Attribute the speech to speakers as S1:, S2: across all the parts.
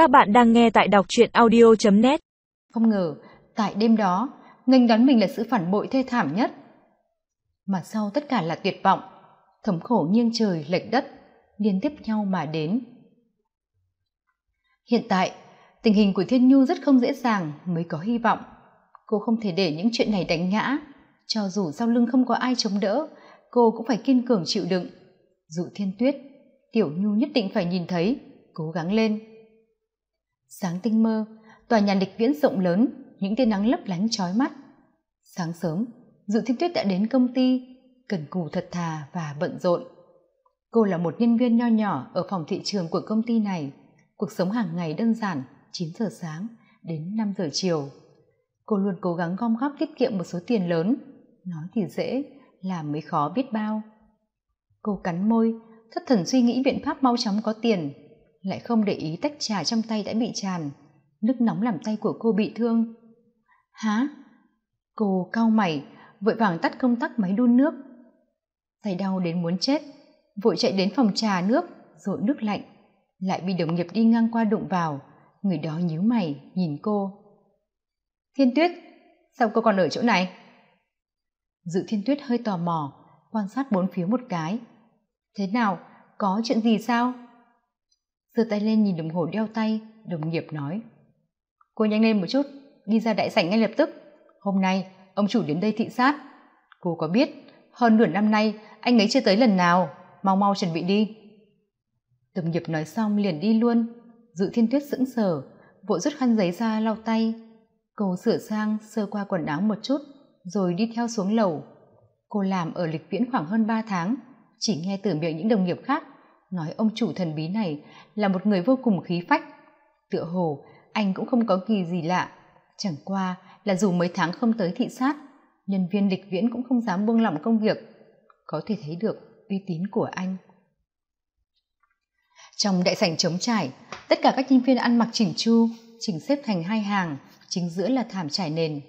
S1: Các bạn đang nghe tại đọc truyện audio.net
S2: Không ngờ, tại đêm đó, nghênh đón mình là sự phản bội thê thảm nhất. Mà sau tất cả là tuyệt vọng, thống khổ nghiêng trời lệch đất, liên tiếp nhau mà đến. Hiện tại, tình hình của Thiên Nhu rất không dễ dàng mới có hy vọng. Cô không thể để những chuyện này đánh ngã, cho dù sau lưng không có ai chống đỡ, cô cũng phải kiên cường chịu đựng. Dụ Thiên Tuyết, Tiểu Nhu nhất định phải nhìn thấy, cố gắng lên. Sáng tinh mơ, tòa nhà địch viễn rộng lớn, những tia nắng lấp lánh chói mắt. Sáng sớm, dự Thiên Tuyết đã đến công ty, cần cù thật thà và bận rộn. Cô là một nhân viên nho nhỏ ở phòng thị trường của công ty này. Cuộc sống hàng ngày đơn giản, 9 giờ sáng đến 5 giờ chiều. Cô luôn cố gắng gom góp tiết kiệm một số tiền lớn. Nói thì dễ, làm mới khó biết bao. Cô cắn môi, thất thần suy nghĩ biện pháp mau chóng có tiền, lại không để ý tách trà trong tay đã bị tràn. Nước nóng làm tay của cô bị thương. há Cô cau mày, vội vàng tắt công tắc máy đun nước. Tay đau đến muốn chết, vội chạy đến phòng trà nước, rội nước lạnh. Lại bị đồng nghiệp đi ngang qua đụng vào, người đó nhíu mày, nhìn cô. Thiên Tuyết, sao cô còn ở chỗ này? Dự Thiên Tuyết hơi tò mò, quan sát bốn phía một cái. Thế nào, có chuyện gì sao? Giơ tay lên nhìn đồng hồ đeo tay, đồng nghiệp nói. Cô nhanh lên một chút, đi ra đại sảnh ngay lập tức. Hôm nay, ông chủ đến đây thị sát. Cô có biết, hơn nửa năm nay, anh ấy chưa tới lần nào, mau mau chuẩn bị đi. Đồng nghiệp nói xong liền đi luôn, dự thiên tuyết sững sờ, vội rút khăn giấy ra lau tay. Cô sửa sang, sơ qua quần áo một chút, rồi đi theo xuống lầu. Cô làm ở lịch viễn khoảng hơn ba tháng, chỉ nghe từ miệng những đồng nghiệp khác nói ông chủ thần bí này là một người vô cùng khí phách. Tựa hồ, anh cũng không có kỳ gì lạ. Chẳng qua là dù mấy tháng không tới thị sát, nhân viên lịch viễn cũng không dám buông lỏng công việc. Có thể thấy được uy tín của anh. Trong đại sảnh trống trải, tất cả các nhân viên ăn mặc chỉnh chu, chỉnh xếp thành hai hàng, chính giữa là thảm trải nền.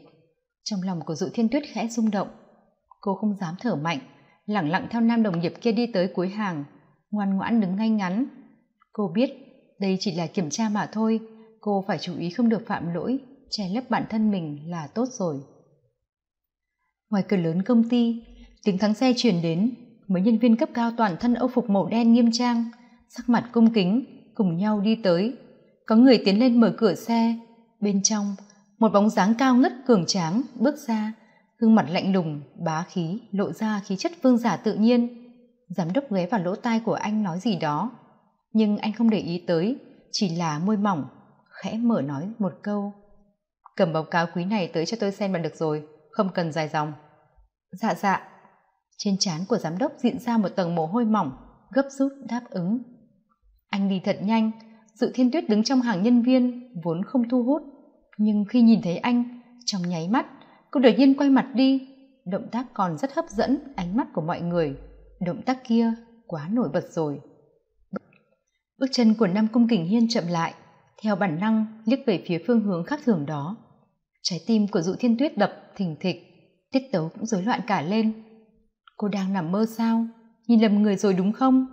S2: Trong lòng của dụ thiên tuyết khẽ rung động. Cô không dám thở mạnh, lẳng lặng theo nam đồng nghiệp kia đi tới cuối hàng ngoan ngoãn đứng ngay ngắn. Cô biết, đây chỉ là kiểm tra mà thôi, cô phải chú ý không được phạm lỗi, che lấp bản thân mình là tốt rồi. Ngoài cửa lớn công ty, tiếng thắng xe chuyển đến, mấy nhân viên cấp cao toàn thân âu phục màu đen nghiêm trang, sắc mặt cung kính, cùng nhau đi tới. Có người tiến lên mở cửa xe, bên trong, một bóng dáng cao ngất cường tráng bước ra, gương mặt lạnh lùng, bá khí, lộ ra khí chất vương giả tự nhiên giám đốc ghé vào lỗ tai của anh nói gì đó. Nhưng anh không để ý tới, chỉ là môi mỏng, khẽ mở nói một câu. Cầm báo cáo quý này tới cho tôi xem là được rồi, không cần dài dòng. Dạ dạ. Trên trán của giám đốc diễn ra một tầng mồ hôi mỏng, gấp rút đáp ứng. Anh đi thật nhanh dự thiên tuyết đứng trong hàng nhân viên vốn không thu hút. Nhưng khi nhìn thấy anh, trong nháy mắt, cô đột nhiên quay mặt đi. Động tác còn rất hấp dẫn, ánh mắt của mọi người động tác kia quá nổi bật rồi. Bước chân của nam cung kình hiên chậm lại, theo bản năng liếc về phía phương hướng khác thường đó. Trái tim của dụ thiên tuyết đập thình thịch, tiết tấu cũng rối loạn cả lên. Cô đang nằm mơ sao? Nhìn lầm người rồi đúng không?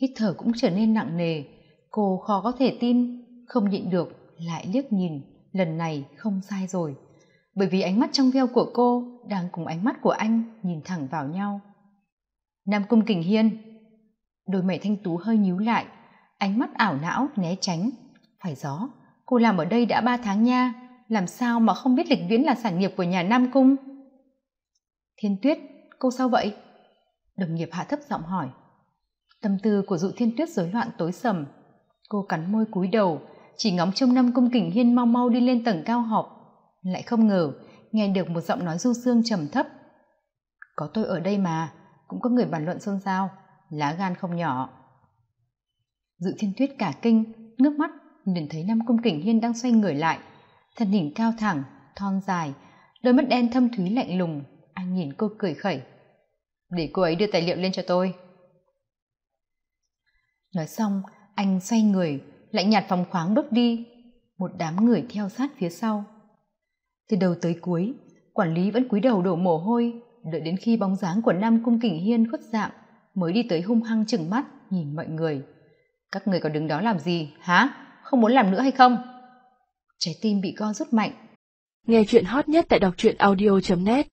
S2: Hít thở cũng trở nên nặng nề, cô khó có thể tin, không nhịn được lại liếc nhìn, lần này không sai rồi. Bởi vì ánh mắt trong veo của cô đang cùng ánh mắt của anh nhìn thẳng vào nhau nam cung kình hiên. Đôi mày thanh tú hơi nhíu lại, ánh mắt ảo não né tránh. Phải gió, cô làm ở đây đã ba tháng nha, làm sao mà không biết lịch viễn là sản nghiệp của nhà nam cung? Thiên tuyết, cô sao vậy? Đồng nghiệp hạ thấp giọng hỏi. Tâm tư của dụ thiên tuyết rối loạn tối sầm. Cô cắn môi cúi đầu, chỉ ngóng trông năm cung kình hiên mau mau đi lên tầng cao họp. Lại không ngờ, nghe được một giọng nói du dương trầm thấp. Có tôi ở đây mà cũng có người bàn luận xôn xao, lá gan không nhỏ. Dự thiên tuyết cả kinh nước mắt, nhìn thấy năm cung kình hiên đang xoay người lại. Thân hình cao thẳng, thon dài, đôi mắt đen thâm thúy lạnh lùng. Anh nhìn cô cười khẩy. Để cô ấy đưa tài liệu lên cho tôi. Nói xong, anh xoay người, lạnh nhạt phòng khoáng bước đi. Một đám người theo sát phía sau. Từ đầu tới cuối, quản lý vẫn cúi đầu đổ mồ hôi đợi đến khi bóng dáng của nam cung kình hiên khuất dạng, mới đi tới hung hăng chừng mắt, nhìn mọi người. Các người còn đứng đó làm gì? Hả? Không muốn làm nữa hay không? Trái tim bị co rút mạnh.
S1: Nghe chuyện hot nhất tại đọc truyện audio net.